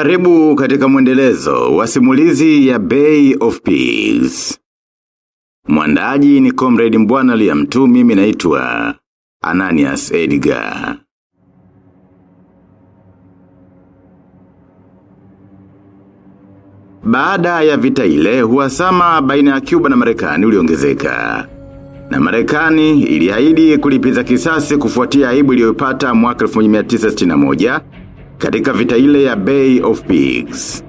Karibu katika mwendelezo wa simulizi ya Bay of Peace. Mwandaji ni Comrade Mbwana Liamtu mimi naitwa Ananias Edgar. Baada ya vita ile, huwasama baina ya Cuba na Marekani uliongezeka. Na Marekani iliahidi kulipiza kisasi kufuatia aibu iliyopata mwaka 1961 katika vita ile ya Bay of Pigs.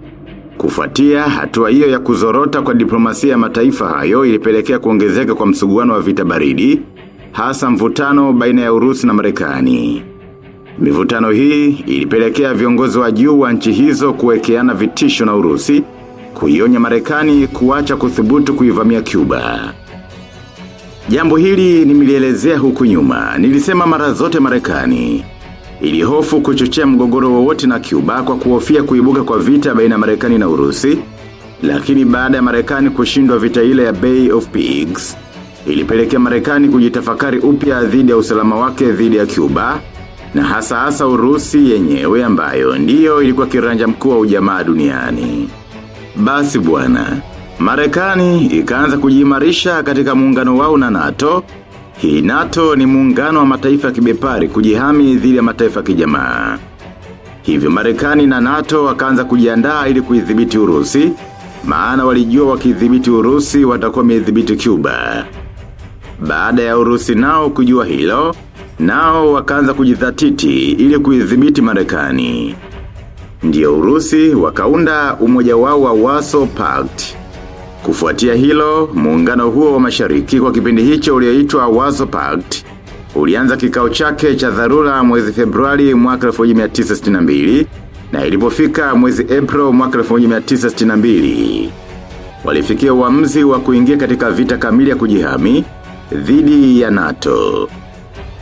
Kufuatia hatua hiyo ya kuzorota kwa diplomasia ya mataifa hayo ilipelekea kuongezeka kwa msuguano wa vita baridi, hasa mvutano baina ya Urusi na Marekani. Mivutano hii ilipelekea viongozi wa juu wa nchi hizo kuwekeana vitisho na Urusi, kuionya Marekani kuacha kuthubutu kuivamia Cuba. Jambo hili nimelielezea huku nyuma, nilisema mara zote Marekani ilihofu kuchochea mgogoro wowote na Cuba kwa kuhofia kuibuka kwa vita baina ya Marekani na Urusi, lakini baada ya Marekani kushindwa vita ile ya Bay of Pigs, ilipelekea Marekani kujitafakari upya dhidi ya usalama wake dhidi ya Cuba, na hasa hasa Urusi yenyewe ambayo ndiyo ilikuwa kiranja mkuu wa ujamaa duniani. Basi bwana, Marekani ikaanza kujimarisha katika muungano wao na NATO. Hii NATO ni muungano wa mataifa ya kibepari kujihami dhidi ya mataifa ya kijamaa. Hivyo Marekani na NATO wakaanza kujiandaa ili kuidhibiti Urusi, maana walijua wakidhibiti Urusi watakuwa wamedhibiti Cuba. Baada ya Urusi nao kujua hilo, nao wakaanza kujidhatiti ili kuidhibiti Marekani. Ndiyo Urusi wakaunda umoja wao wa Warsaw Pact. Kufuatia hilo, muungano huo wa mashariki kwa kipindi hicho ulioitwa Wazo Pact, ulianza kikao chake cha dharura mwezi Februari mwaka 1962 na ilipofika mwezi April mwaka 1962. Walifikia uamuzi wa kuingia katika vita kamili ya kujihami dhidi ya NATO.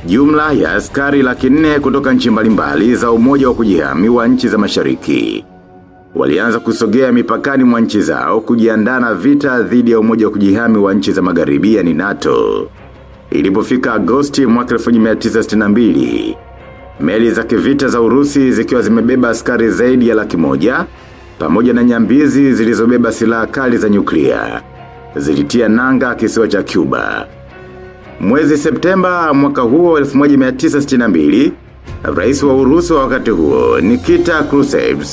Jumla ya askari laki nne kutoka nchi mbalimbali za umoja wa kujihami wa nchi za mashariki. Walianza kusogea mipakani mwa nchi zao kujiandaa na vita dhidi ya umoja wa kujihami wa nchi za magharibi yani NATO. Ilipofika Agosti mwaka 1962. Meli za kivita za Urusi zikiwa zimebeba askari zaidi ya laki moja, pamoja na nyambizi zilizobeba silaha kali za nyuklia. Zilitia nanga kisiwa cha Cuba. Mwezi Septemba mwaka huo 1962, rais wa Urusi wa wakati huo, Nikita Khrushchev,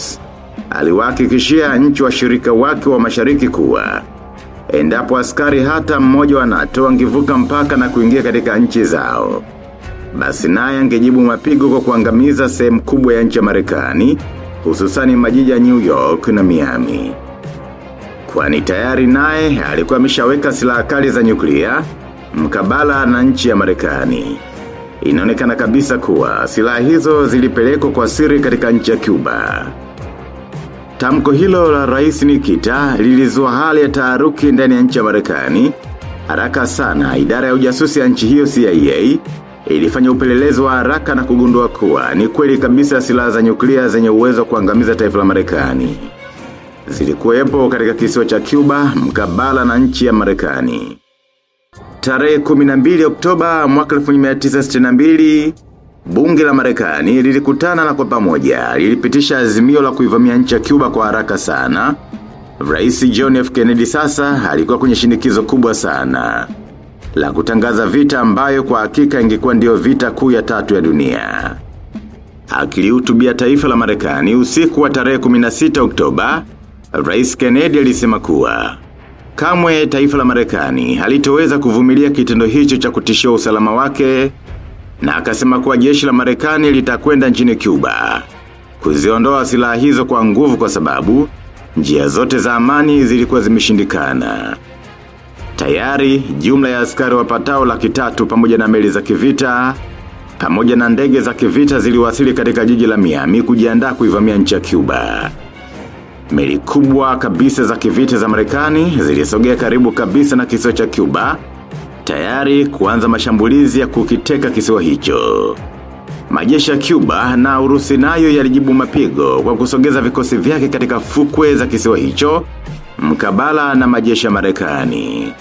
aliwahakikishia nchi wa shirika wake wa mashariki kuwa. Endapo askari hata mmoja wa NATO angevuka mpaka na kuingia katika nchi zao. Basi naye angejibu mapigo kwa kuangamiza sehemu kubwa ya nchi ya Marekani, hususani majiji ya New York na Miami. Kwani tayari naye alikuwa ameshaweka silaha kali za nyuklia mkabala na nchi ya Marekani. Inaonekana kabisa kuwa silaha hizo zilipelekwa kwa siri katika nchi ya Cuba. Tamko hilo la rais Nikita lilizua hali ya taharuki ndani ya nchi ya Marekani. Haraka sana idara ya ujasusi ya nchi hiyo CIA ilifanya upelelezi wa haraka na kugundua kuwa ni kweli kabisa silaha za nyuklia zenye uwezo kuangamiza taifa la Marekani. Zilikuwepo katika kisiwa cha Cuba mkabala na nchi ya Marekani. Tarehe 12 Oktoba mwaka 1962 Bunge la Marekani lilikutana na kwa pamoja lilipitisha azimio la kuivamia nchi ya Cuba kwa haraka sana. Rais John F. Kennedy sasa alikuwa kwenye shinikizo kubwa sana. La kutangaza vita ambayo kwa hakika ingekuwa ndio vita kuu ya tatu ya dunia. Akilihutubia taifa la Marekani usiku wa tarehe 16 Oktoba, Rais Kennedy alisema kuwa Kamwe taifa la Marekani halitoweza kuvumilia kitendo hicho cha kutishia usalama wake na akasema kuwa jeshi la Marekani litakwenda nchini Cuba. Kuziondoa silaha hizo kwa nguvu kwa sababu njia zote za amani zilikuwa zimeshindikana. Tayari jumla ya askari wapatao laki tatu pamoja na meli za kivita pamoja na ndege za kivita ziliwasili katika jiji la Miami kujiandaa kuivamia nchi ya Cuba. Meli kubwa kabisa za kivita za Marekani zilisogea karibu kabisa na kisiwa cha Cuba, tayari kuanza mashambulizi ya kukiteka kisiwa hicho. Majeshi ya Cuba na Urusi nayo yalijibu mapigo kwa kusogeza vikosi vyake katika fukwe za kisiwa hicho, mkabala na majeshi ya Marekani.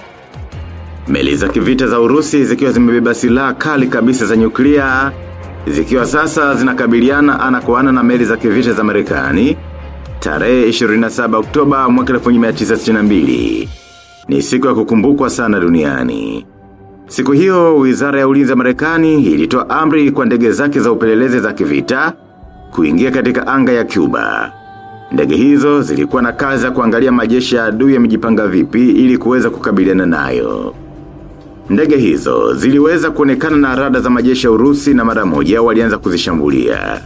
Meli za kivita za Urusi zikiwa zimebeba silaha kali kabisa za nyuklia, zikiwa sasa zinakabiliana ana kwa ana na meli za kivita za Marekani tarehe 27 Oktoba mwaka 1962. Ni siku ya kukumbukwa sana duniani. Siku hiyo, wizara ya ulinzi ya Marekani ilitoa amri kwa ndege zake za upelelezi za kivita kuingia katika anga ya Cuba. Ndege hizo zilikuwa na kazi ya kuangalia majeshi ya adui yamejipanga vipi ili kuweza kukabiliana nayo. Ndege hizo ziliweza kuonekana na rada za majeshi ya Urusi na mara moja walianza kuzishambulia.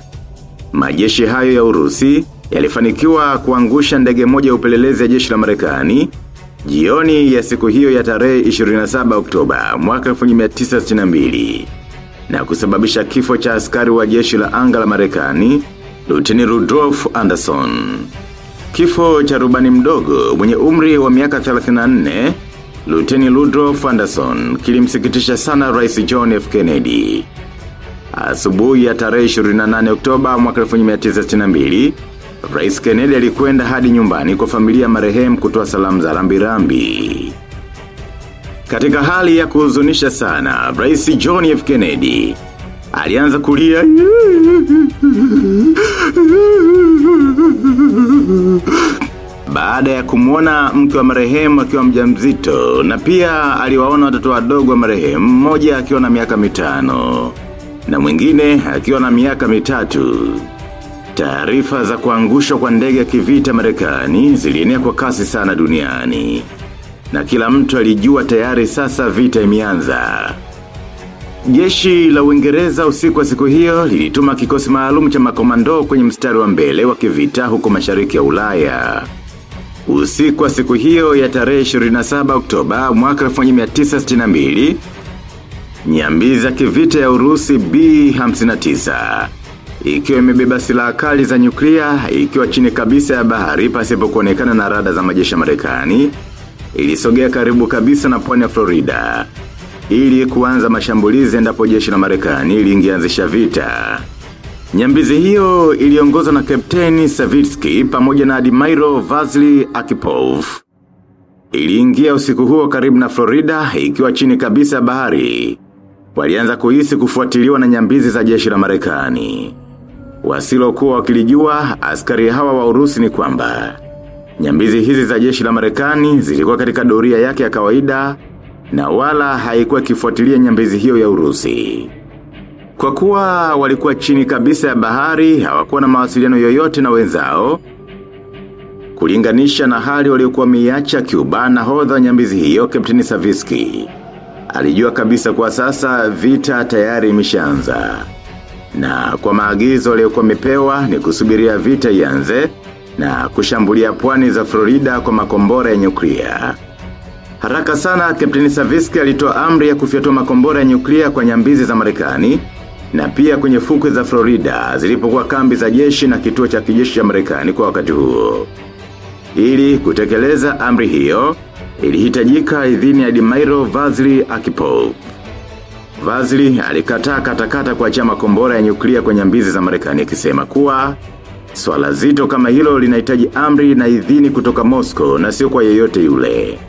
Majeshi hayo ya Urusi yalifanikiwa kuangusha ndege moja ya upelelezi ya jeshi la Marekani jioni ya siku hiyo ya tarehe 27 Oktoba mwaka 1962 na kusababisha kifo cha askari wa jeshi la anga la Marekani Luteni Rudolph Anderson. Kifo cha rubani mdogo mwenye umri wa miaka 34 Luteni Rudolph Anderson kilimsikitisha sana Rais John F. Kennedy. Asubuhi ya tarehe 28 Oktoba mwaka 1962, Rais Kennedy alikwenda hadi nyumbani kwa familia marehemu kutoa salamu za rambirambi. Katika hali ya kuhuzunisha sana, Rais John F. Kennedy alianza kulia baada ya kumwona mke wa marehemu akiwa mjamzito na pia aliwaona watoto wadogo wa marehemu mmoja akiwa na miaka mitano na mwingine akiwa na miaka mitatu. Taarifa za kuangushwa kwa ndege ya kivita Marekani zilienea kwa kasi sana duniani. Na kila mtu alijua tayari sasa vita imeanza. Jeshi la Uingereza usiku wa siku hiyo lilituma kikosi maalum cha makomando kwenye mstari wa mbele wa kivita huko mashariki ya Ulaya. Usiku wa siku hiyo ya tarehe 27 Oktoba mwaka 1962 nyambi za kivita ya Urusi B59 ikiwa imebeba silaha kali za nyuklia ikiwa chini kabisa ya bahari pasipo kuonekana na rada za majeshi ya Marekani ilisogea karibu kabisa na pwani ya Florida ili kuanza mashambulizi endapo jeshi la Marekani lingeanzisha vita. Nyambizi hiyo iliongozwa na Kapteni Savitsky pamoja na Admiral Vasily Akipov. Iliingia usiku huo karibu na Florida ikiwa chini kabisa ya bahari. Walianza kuhisi kufuatiliwa na nyambizi za jeshi la Marekani. Wasilokuwa wakilijua askari hawa wa Urusi ni kwamba nyambizi hizi za jeshi la Marekani zilikuwa katika doria yake ya kawaida na wala haikuwa kifuatilia nyambizi hiyo ya Urusi. Kwa kuwa walikuwa chini kabisa ya bahari, hawakuwa na mawasiliano yoyote na wenzao, kulinganisha na hali waliokuwa miacha Cuba na hodha nyambizi hiyo Captain Savisky. Alijua kabisa kwa sasa vita tayari imeshaanza. Na kwa maagizo aliyokuwa mepewa ni kusubiria vita ianze na kushambulia pwani za Florida kwa makombora ya nyuklia. Haraka sana Captain Saviski alitoa amri ya kufyatua makombora ya nyuklia kwa nyambizi za Marekani na pia kwenye fukwe za Florida zilipokuwa kambi za jeshi na kituo cha kijeshi cha Marekani kwa wakati huo. Ili kutekeleza amri hiyo, ilihitajika idhini ya Admiral Vasily Akipov. Vasily alikataa katakata kwa chama kombora ya nyuklia kwenye mbizi za Marekani akisema kuwa swala zito kama hilo linahitaji amri na idhini kutoka Moscow na sio kwa yeyote yule.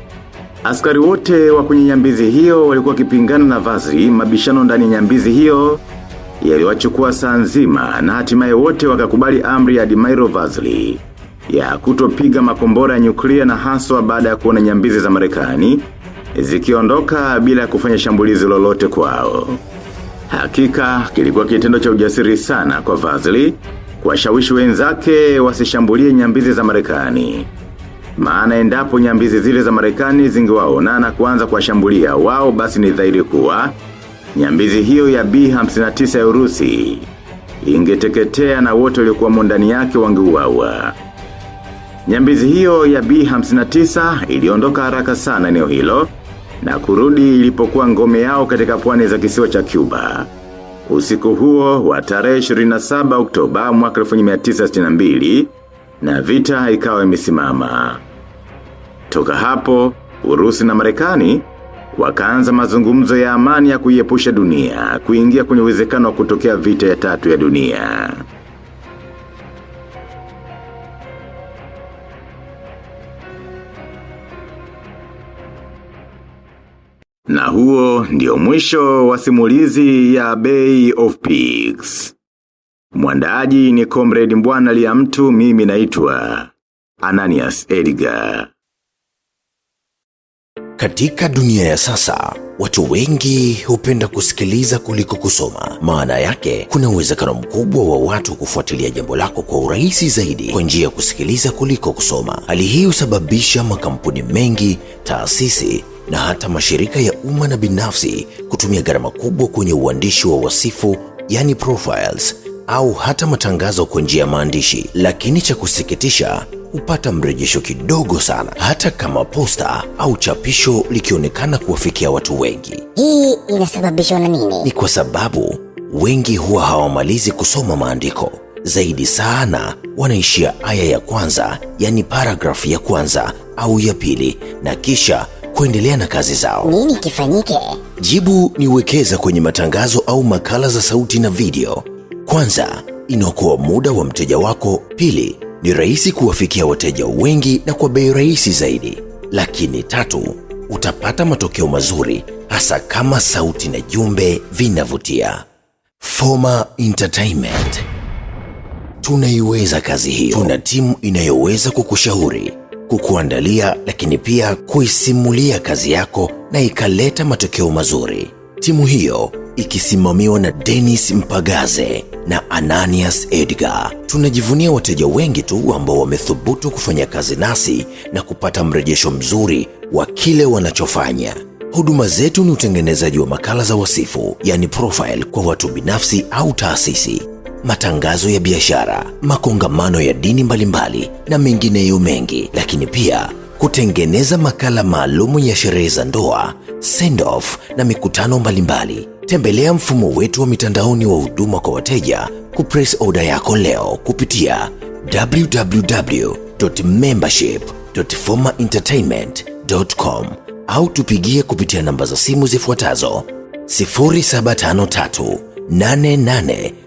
Askari wote wa kwenye nyambizi hiyo walikuwa kipingana na vazili mabishano ndani ya nyambizi hiyo yaliwachukua saa nzima na hatimaye wote wakakubali amri ya Admiral Vasily ya kutopiga makombora ya nyuklia na haswa baada ya kuona nyambizi za Marekani zikiondoka bila kufanya shambulizi lolote kwao. Hakika kilikuwa kitendo cha ujasiri sana kwa Vasily kuwashawishi wenzake wasishambulie nyambizi za Marekani. Maana endapo nyambizi zile za Marekani zingewaona na kuanza kuwashambulia wao basi ni dhahiri kuwa nyambizi hiyo ya B59 ya Urusi ingeteketea na wote waliokuwa ndani yake wangeuawa. Nyambizi hiyo ya B59 iliondoka haraka sana eneo hilo na kurudi ilipokuwa ngome yao katika pwani za kisiwa cha Cuba. Usiku huo wa tarehe 27 Oktoba mwaka 1962 na vita ikawa imesimama. Toka hapo, Urusi na Marekani wakaanza mazungumzo ya amani ya kuiepusha dunia, kuingia kwenye uwezekano wa kutokea vita ya tatu ya dunia. Na huo ndio mwisho wa simulizi ya Bay of Pigs. Mwandaaji ni Comrade Mbwana Liamtu mimi naitwa Ananias Edgar. Katika dunia ya sasa, watu wengi hupenda kusikiliza kuliko kusoma. Maana yake, kuna uwezekano mkubwa wa watu kufuatilia jambo lako kwa urahisi zaidi kwa njia ya kusikiliza kuliko kusoma. Hali hii husababisha makampuni mengi, taasisi na hata mashirika ya umma na binafsi kutumia gharama kubwa kwenye uandishi wa wasifu, yani profiles, au hata matangazo kwa njia ya maandishi. Lakini cha kusikitisha hupata mrejesho kidogo sana, hata kama posta au chapisho likionekana kuwafikia watu wengi. Hii inasababishwa na nini? Ni kwa sababu wengi huwa hawamalizi kusoma maandiko, zaidi sana wanaishia aya ya kwanza, yani paragrafu ya kwanza au ya pili, na kisha kuendelea na kazi zao. Nini kifanyike? Jibu ni wekeza kwenye matangazo au makala za sauti na video. Kwanza, inaokoa muda wa mteja wako. Pili, ni rahisi kuwafikia wateja wengi na kwa bei rahisi zaidi. Lakini tatu, utapata matokeo mazuri hasa kama sauti na jumbe vinavutia. Foma Entertainment tunaiweza kazi hiyo. Tuna timu inayoweza kukushauri, kukuandalia, lakini pia kuisimulia kazi yako na ikaleta matokeo mazuri. Timu hiyo ikisimamiwa na Dennis Mpagaze na Ananias Edgar. Tunajivunia wateja wengi tu ambao wamethubutu kufanya kazi nasi na kupata mrejesho mzuri wa kile wanachofanya. Huduma zetu ni utengenezaji wa makala za wasifu, yani profile kwa watu binafsi au taasisi, matangazo ya biashara, makongamano ya dini mbalimbali na mengineyo mengi, lakini pia kutengeneza makala maalumu ya sherehe za ndoa, send off na mikutano mbalimbali. Tembelea mfumo wetu wa mitandaoni wa huduma kwa wateja kupress order yako leo kupitia www.membership.formaentertainment.com au tupigie kupitia namba za simu zifuatazo 0753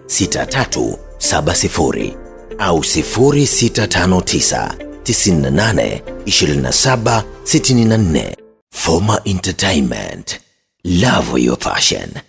886370 au 0659 98 27 64. Forma Entertainment. Love your passion.